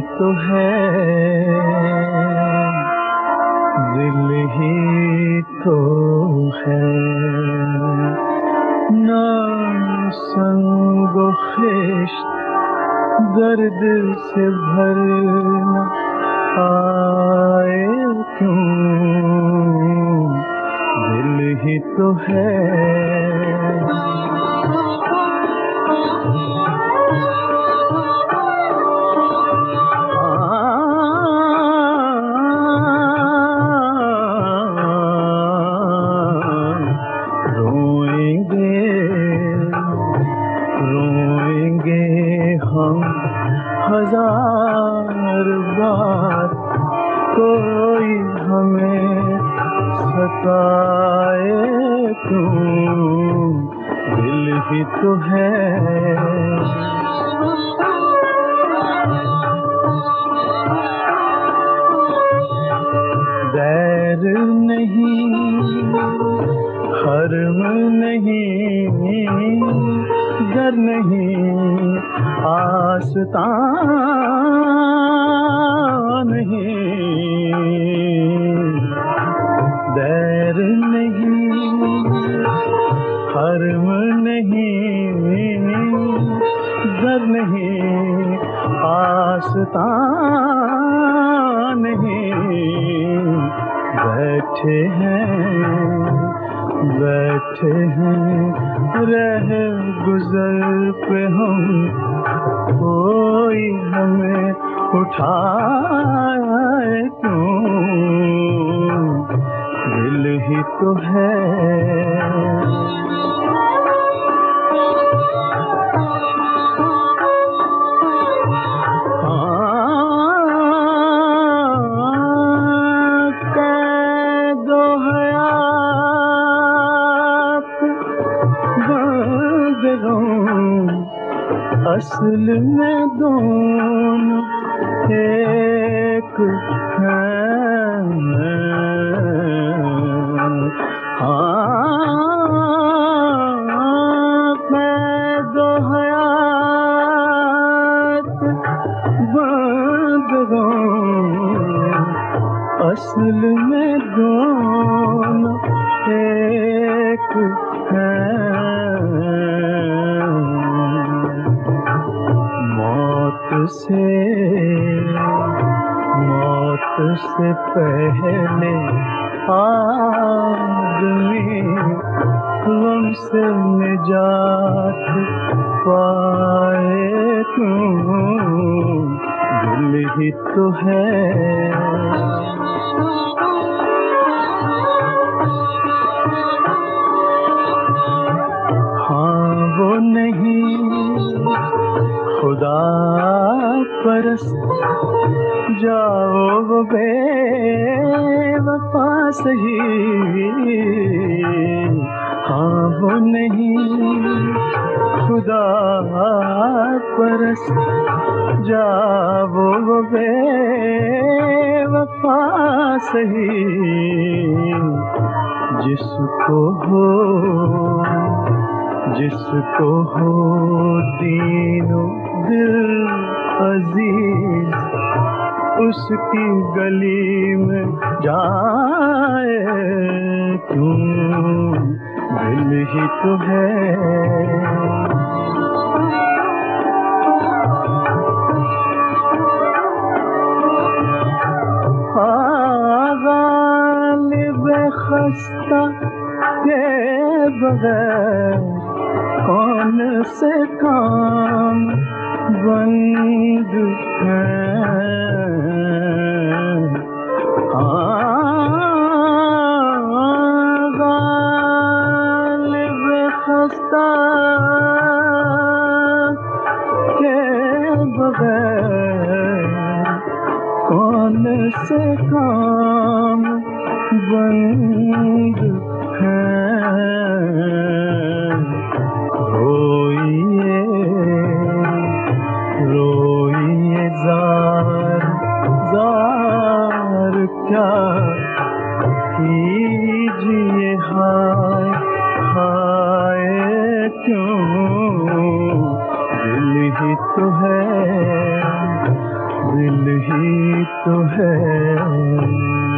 तो है। दिल ही तो है। ना संग दर्द से भरना आए क्यों? दिल ही तो है। सताए क्यों दिल ही तो है। दैर नहीं हर्म नहीं डर नहीं आसता नहीं। दैर नहीं हर्म नहीं डर नहीं बैठे हैं बैठे हैं, रह गुजर पे हम, कोई हमें उठाए क्यों? तो है। असल में दोनों एक हैं हाँ बंदरों असल में दोनों एक हैं। मौत मौत से पहले आदमी गम से निजात पाए तू दिल ही तो हाँ। परस्त जाओ बेवफा सही। हाँ वो नहीं, खुदा परस्त जाओ बेवफा सही। जिसको हो जिसको हो दीनो दिल अज़ीज़, उसकी गली में जाए क्यों? दिल ही तो है। खस्ता के बगैर कौन से काम बंद खस्ता के बगैर कौन से क्या कीजिए हाय हाय क्यों? दिल ही तो है दिल ही तो है।